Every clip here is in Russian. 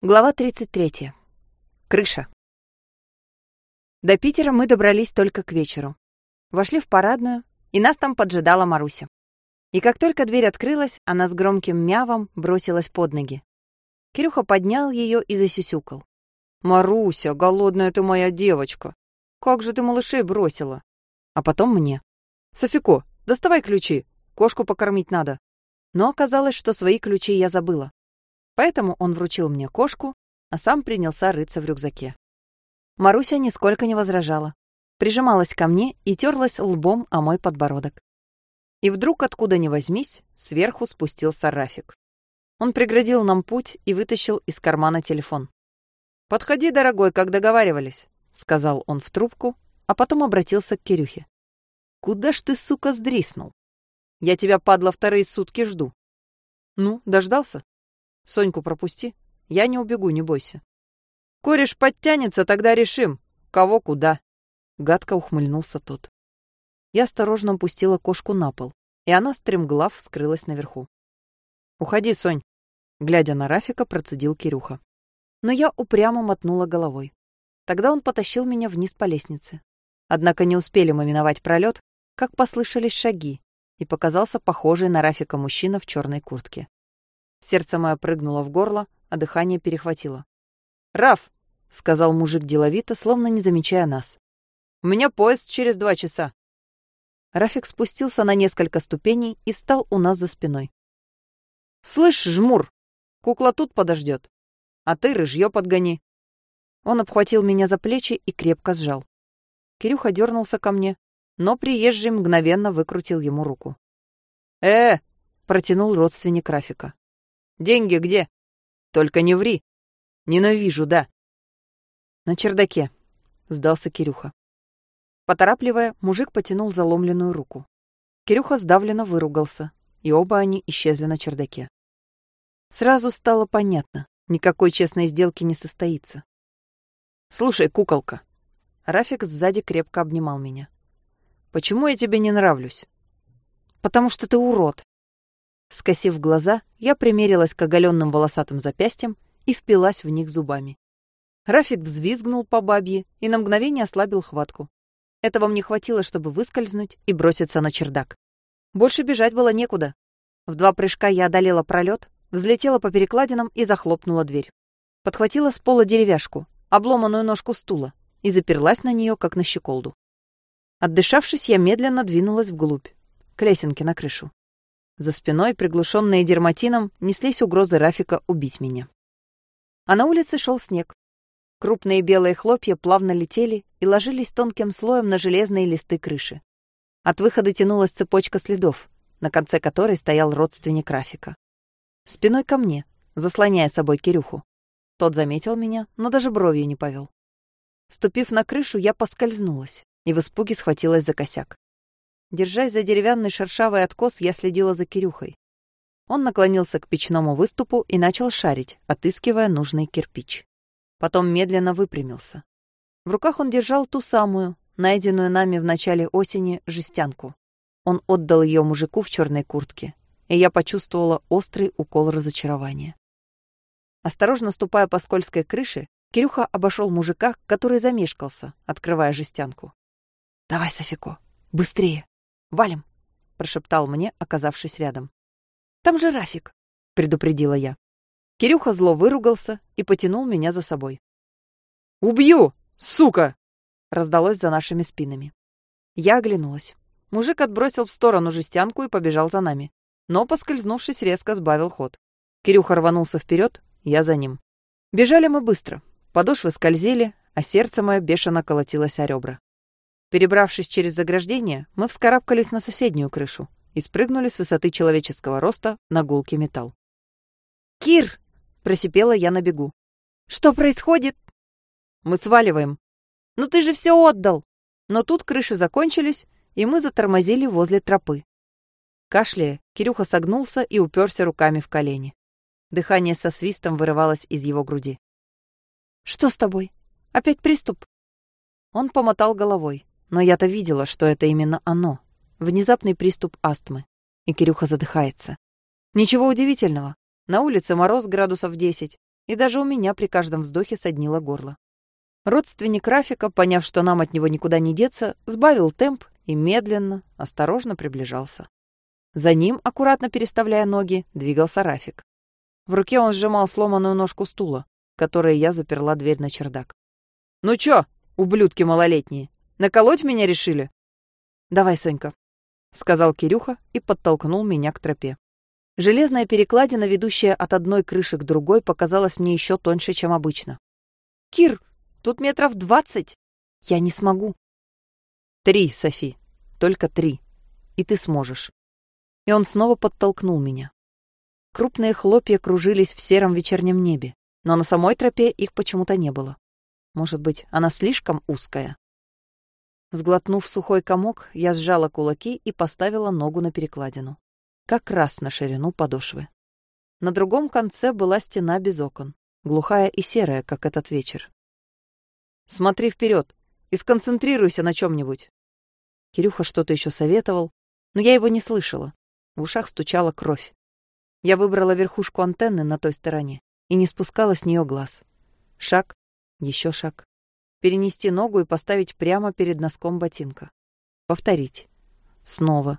Глава 33. Крыша. До Питера мы добрались только к вечеру. Вошли в парадную, и нас там поджидала Маруся. И как только дверь открылась, она с громким мявом бросилась под ноги. Кирюха поднял ее и засюсюкал. «Маруся, голодная ты моя девочка! Как же ты малышей бросила!» А потом мне. «Софико, доставай ключи, кошку покормить надо». Но оказалось, что свои ключи я забыла. Поэтому он вручил мне кошку, а сам принялся рыться в рюкзаке. Маруся нисколько не возражала. Прижималась ко мне и терлась лбом о мой подбородок. И вдруг, откуда ни возьмись, сверху спустился Рафик. Он преградил нам путь и вытащил из кармана телефон. «Подходи, дорогой, как договаривались», — сказал он в трубку, а потом обратился к Кирюхе. «Куда ж ты, сука, сдриснул? Я тебя, падла, вторые сутки жду». «Ну, дождался?» Соньку пропусти. Я не убегу, не бойся. Кореш подтянется, тогда решим, кого куда. Гадко ухмыльнулся тот. Я осторожно опустила кошку на пол, и она стремглав скрылась наверху. «Уходи, Сонь!» Глядя на Рафика, процедил Кирюха. Но я упрямо мотнула головой. Тогда он потащил меня вниз по лестнице. Однако не успели мы миновать пролет, как послышались шаги, и показался похожий на Рафика мужчина в черной куртке. Сердце мое прыгнуло в горло, а дыхание перехватило. «Раф!» — сказал мужик деловито, словно не замечая нас. «У меня поезд через два часа». Рафик спустился на несколько ступеней и встал у нас за спиной. «Слышь, жмур, кукла тут подождет, а ты рыжье подгони». Он обхватил меня за плечи и крепко сжал. Кирюха дернулся ко мне, но приезжий мгновенно выкрутил ему руку. «Э!» — протянул родственник Рафика. Деньги где? Только не ври. Ненавижу, да. На чердаке, сдался Кирюха. Поторапливая, мужик потянул заломленную руку. Кирюха сдавленно выругался, и оба они исчезли на чердаке. Сразу стало понятно, никакой честной сделки не состоится. «Слушай, куколка». Рафик сзади крепко обнимал меня. «Почему я тебе не нравлюсь?» «Потому что ты урод», Скосив глаза, я примерилась к оголенным волосатым запястьям и впилась в них зубами. Рафик взвизгнул по бабье и на мгновение ослабил хватку. Этого мне хватило, чтобы выскользнуть и броситься на чердак. Больше бежать было некуда. В два прыжка я одолела пролет, взлетела по перекладинам и захлопнула дверь. Подхватила с пола деревяшку, обломанную ножку стула, и заперлась на нее, как на щеколду. Отдышавшись, я медленно двинулась вглубь, к лесенке на крышу. За спиной, приглушенные дерматином, неслись угрозы Рафика убить меня. А на улице шел снег. Крупные белые хлопья плавно летели и ложились тонким слоем на железные листы крыши. От выхода тянулась цепочка следов, на конце которой стоял родственник Рафика. Спиной ко мне, заслоняя собой Кирюху. Тот заметил меня, но даже бровью не повел. Ступив на крышу, я поскользнулась и в испуге схватилась за косяк. Держась за деревянный шершавый откос, я следила за Кирюхой. Он наклонился к печному выступу и начал шарить, отыскивая нужный кирпич. Потом медленно выпрямился. В руках он держал ту самую, найденную нами в начале осени, жестянку. Он отдал ее мужику в черной куртке, и я почувствовала острый укол разочарования. Осторожно ступая по скользкой крыше, Кирюха обошел мужика, который замешкался, открывая жестянку. «Давай, Софико, быстрее!» Валим, прошептал мне, оказавшись рядом. Там же Рафик, предупредила я. Кирюха зло выругался и потянул меня за собой. Убью, сука! раздалось за нашими спинами. Я оглянулась. Мужик отбросил в сторону жестянку и побежал за нами, но поскользнувшись, резко сбавил ход. Кирюха рванулся вперед, я за ним. Бежали мы быстро. Подошвы скользили, а сердце мое бешено колотилось о ребра. Перебравшись через заграждение, мы вскарабкались на соседнюю крышу и спрыгнули с высоты человеческого роста на гулкий металл. «Кир!» — просипела я на бегу. «Что происходит?» «Мы сваливаем». «Ну ты же все отдал!» Но тут крыши закончились, и мы затормозили возле тропы. Кашляя, Кирюха согнулся и уперся руками в колени. Дыхание со свистом вырывалось из его груди. «Что с тобой? Опять приступ?» Он помотал головой. Но я-то видела, что это именно оно. Внезапный приступ астмы. И Кирюха задыхается. Ничего удивительного. На улице мороз градусов 10. и даже у меня при каждом вздохе соднило горло. Родственник Рафика, поняв, что нам от него никуда не деться, сбавил темп и медленно, осторожно приближался. За ним, аккуратно переставляя ноги, двигался Рафик. В руке он сжимал сломанную ножку стула, которой я заперла дверь на чердак. «Ну чё, ублюдки малолетние, наколоть меня решили?» «Давай, Сонька», — сказал Кирюха и подтолкнул меня к тропе. Железная перекладина, ведущая от одной крыши к другой, показалась мне еще тоньше, чем обычно. «Кир, тут метров двадцать! Я не смогу!» «Три, Софи, только три, и ты сможешь!» И он снова подтолкнул меня. Крупные хлопья кружились в сером вечернем небе, но на самой тропе их почему-то не было. Может быть, она слишком узкая? Сглотнув сухой комок, я сжала кулаки и поставила ногу на перекладину. Как раз на ширину подошвы. На другом конце была стена без окон, глухая и серая, как этот вечер. «Смотри вперед и сконцентрируйся на чем-нибудь!» Кирюха что-то еще советовал, но я его не слышала. В ушах стучала кровь. Я выбрала верхушку антенны на той стороне и не спускала с нее глаз. Шаг, еще шаг. Перенести ногу и поставить прямо перед носком ботинка. Повторить. Снова.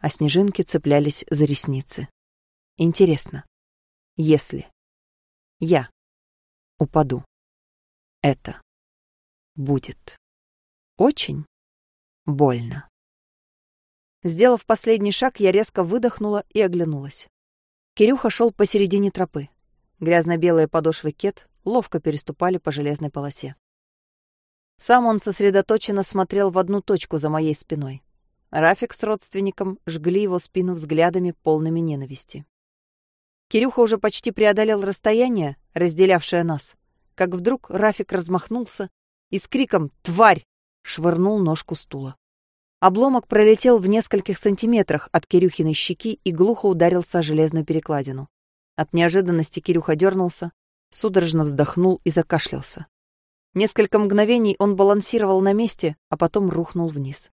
А снежинки цеплялись за ресницы. Интересно. Если я упаду, это будет очень больно. Сделав последний шаг, я резко выдохнула и оглянулась. Кирюха шел посередине тропы. Грязно-белые подошвы кет ловко переступали по железной полосе. Сам он сосредоточенно смотрел в одну точку за моей спиной. Рафик с родственником жгли его спину взглядами, полными ненависти. Кирюха уже почти преодолел расстояние, разделявшее нас, как вдруг Рафик размахнулся и с криком «Тварь!» швырнул ножку стула. Обломок пролетел в нескольких сантиметрах от Кирюхиной щеки и глухо ударился о железную перекладину. От неожиданности Кирюха дернулся, судорожно вздохнул и закашлялся. Несколько мгновений он балансировал на месте, а потом рухнул вниз.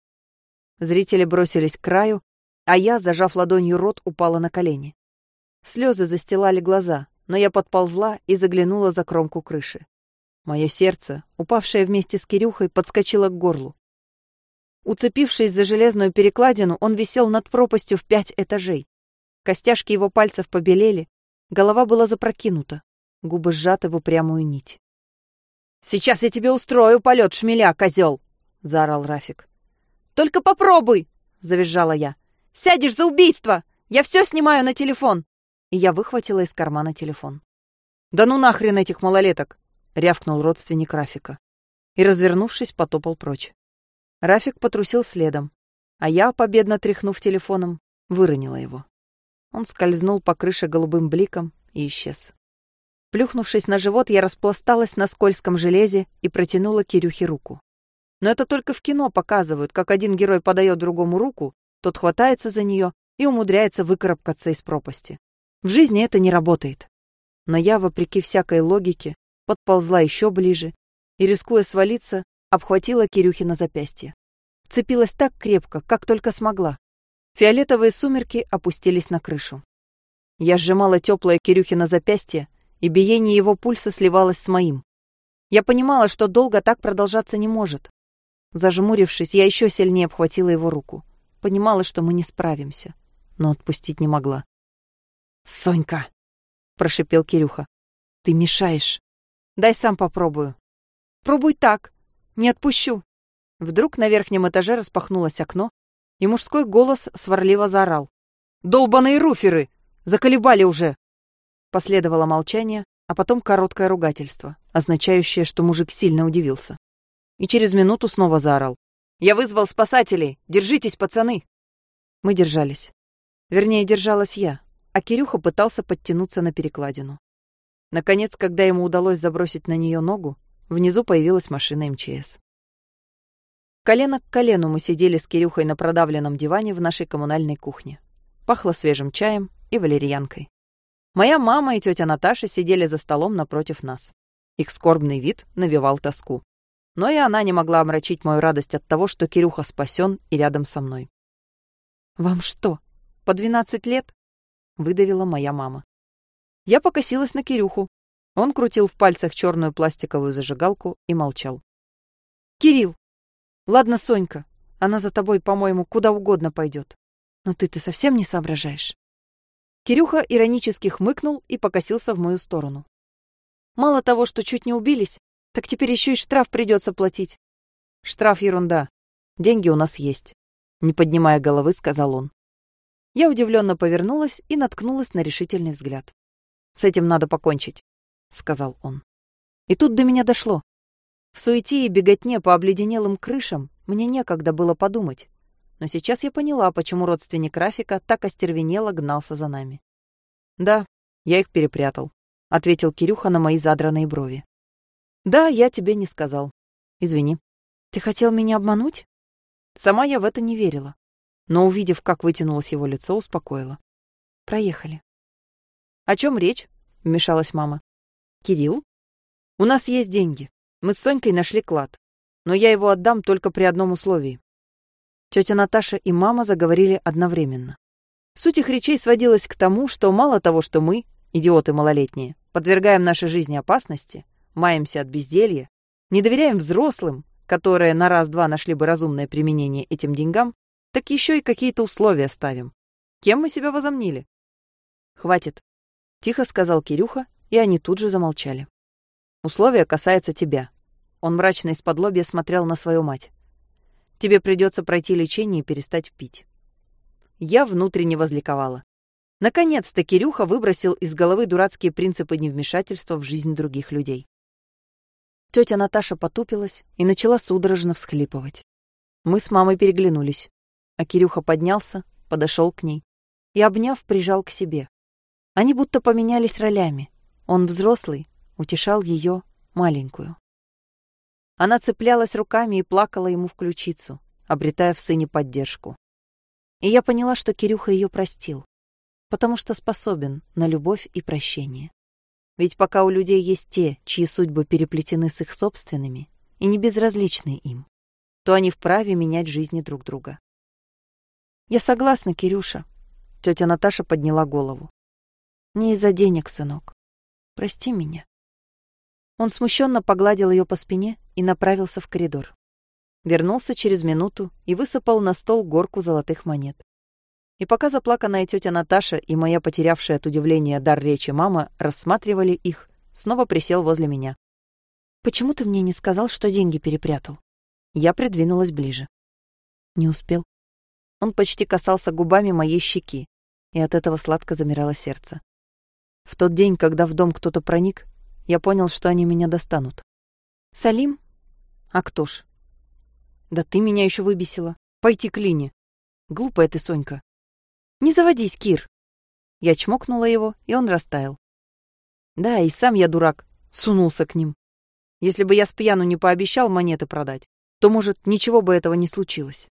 Зрители бросились к краю, а я, зажав ладонью рот, упала на колени. Слезы застилали глаза, но я подползла и заглянула за кромку крыши. Мое сердце, упавшее вместе с Кирюхой, подскочило к горлу. Уцепившись за железную перекладину, он висел над пропастью в пять этажей. Костяшки его пальцев побелели, голова была запрокинута, губы сжаты в упрямую нить. «Сейчас я тебе устрою полет шмеля, козел!» — заорал Рафик. «Только попробуй!» — завизжала я. «Сядешь за убийство! Я все снимаю на телефон!» И я выхватила из кармана телефон. «Да ну нахрен этих малолеток!» — рявкнул родственник Рафика. И, развернувшись, потопал прочь. Рафик потрусил следом, а я, победно тряхнув телефоном, выронила его. Он скользнул по крыше голубым бликом и исчез. Плюхнувшись на живот, я распласталась на скользком железе и протянула Кирюхе руку. Но это только в кино показывают, как один герой подает другому руку, тот хватается за нее и умудряется выкарабкаться из пропасти. В жизни это не работает. Но я, вопреки всякой логике, подползла еще ближе и, рискуя свалиться, обхватила Кирюхи на запястье. Вцепилась так крепко, как только смогла. Фиолетовые сумерки опустились на крышу. Я сжимала теплое Кирюхи на запястье, и биение его пульса сливалось с моим. Я понимала, что долго так продолжаться не может. Зажмурившись, я еще сильнее обхватила его руку. Понимала, что мы не справимся, но отпустить не могла. «Сонька!» — прошипел Кирюха. «Ты мешаешь. Дай сам попробую». «Пробуй так», не отпущу. Вдруг на верхнем этаже распахнулось окно, и мужской голос сварливо заорал. «Долбаные руферы! Заколебали уже!» Последовало молчание, а потом короткое ругательство, означающее, что мужик сильно удивился. И через минуту снова заорал. «Я вызвал спасателей! Держитесь, пацаны!» Мы держались. Вернее, держалась я, а Кирюха пытался подтянуться на перекладину. Наконец, когда ему удалось забросить на нее ногу, Внизу появилась машина МЧС. Колено к колену мы сидели с Кирюхой на продавленном диване в нашей коммунальной кухне. Пахло свежим чаем и валерьянкой. Моя мама и тетя Наташа сидели за столом напротив нас. Их скорбный вид навевал тоску. Но и она не могла омрачить мою радость от того, что Кирюха спасен и рядом со мной. «Вам что, по двенадцать лет?» — выдавила моя мама. Я покосилась на Кирюху. Он крутил в пальцах черную пластиковую зажигалку и молчал. «Кирилл! Ладно, Сонька, она за тобой, по-моему, куда угодно пойдет. Но ты-то совсем не соображаешь». Кирюха иронически хмыкнул и покосился в мою сторону. «Мало того, что чуть не убились, так теперь еще и штраф придется платить». «Штраф ерунда. Деньги у нас есть», — не поднимая головы, сказал он. Я удивленно повернулась и наткнулась на решительный взгляд. «С этим надо покончить», — сказал он. И тут до меня дошло. В суете и беготне по обледенелым крышам мне некогда было подумать. Но сейчас я поняла, почему родственник Рафика так остервенело гнался за нами. «Да, я их перепрятал», — ответил Кирюха на мои задранные брови. «Да, я тебе не сказал. Извини. Ты хотел меня обмануть?» Сама я в это не верила но, увидев, как вытянулось его лицо, успокоила. «Проехали». «О чем речь?» — вмешалась мама. «Кирилл? У нас есть деньги. Мы с Сонькой нашли клад. Но я его отдам только при одном условии». Тетя Наташа и мама заговорили одновременно. Суть их речей сводилась к тому, что мало того, что мы, идиоты малолетние, подвергаем нашей жизни опасности, маемся от безделья, не доверяем взрослым, которые на раз-два нашли бы разумное применение этим деньгам, так еще и какие-то условия ставим. Кем мы себя возомнили? Хватит, тихо сказал Кирюха, и они тут же замолчали. Условие касается тебя. Он мрачно из-под лобья смотрел на свою мать. Тебе придется пройти лечение и перестать пить. Я внутренне возликовала. Наконец-то Кирюха выбросил из головы дурацкие принципы невмешательства в жизнь других людей. Тетя Наташа потупилась и начала судорожно всхлипывать. Мы с мамой переглянулись. А Кирюха поднялся, подошел к ней и, обняв, прижал к себе. Они будто поменялись ролями. Он взрослый, утешал ее маленькую. Она цеплялась руками и плакала ему в ключицу, обретая в сыне поддержку. И я поняла, что Кирюха ее простил, потому что способен на любовь и прощение. Ведь пока у людей есть те, чьи судьбы переплетены с их собственными и не безразличны им, то они вправе менять жизни друг друга. Я согласна, Кирюша. Тетя Наташа подняла голову. Не из-за денег, сынок. Прости меня. Он смущенно погладил ее по спине и направился в коридор. Вернулся через минуту и высыпал на стол горку золотых монет. И пока заплаканная тетя Наташа и моя потерявшая от удивления дар речи мама рассматривали их, снова присел возле меня. «Почему ты мне не сказал, что деньги перепрятал?» Я придвинулась ближе. Не успел. Он почти касался губами моей щеки, и от этого сладко замирало сердце. В тот день, когда в дом кто-то проник, я понял, что они меня достанут. «Салим? А кто ж?» «Да ты меня еще выбесила. Пойти к Лине. Глупая ты, Сонька». «Не заводись, Кир!» Я чмокнула его, и он растаял. Да, и сам я дурак, сунулся к ним. Если бы я с пьяну не пообещал монеты продать, то, может, ничего бы этого не случилось.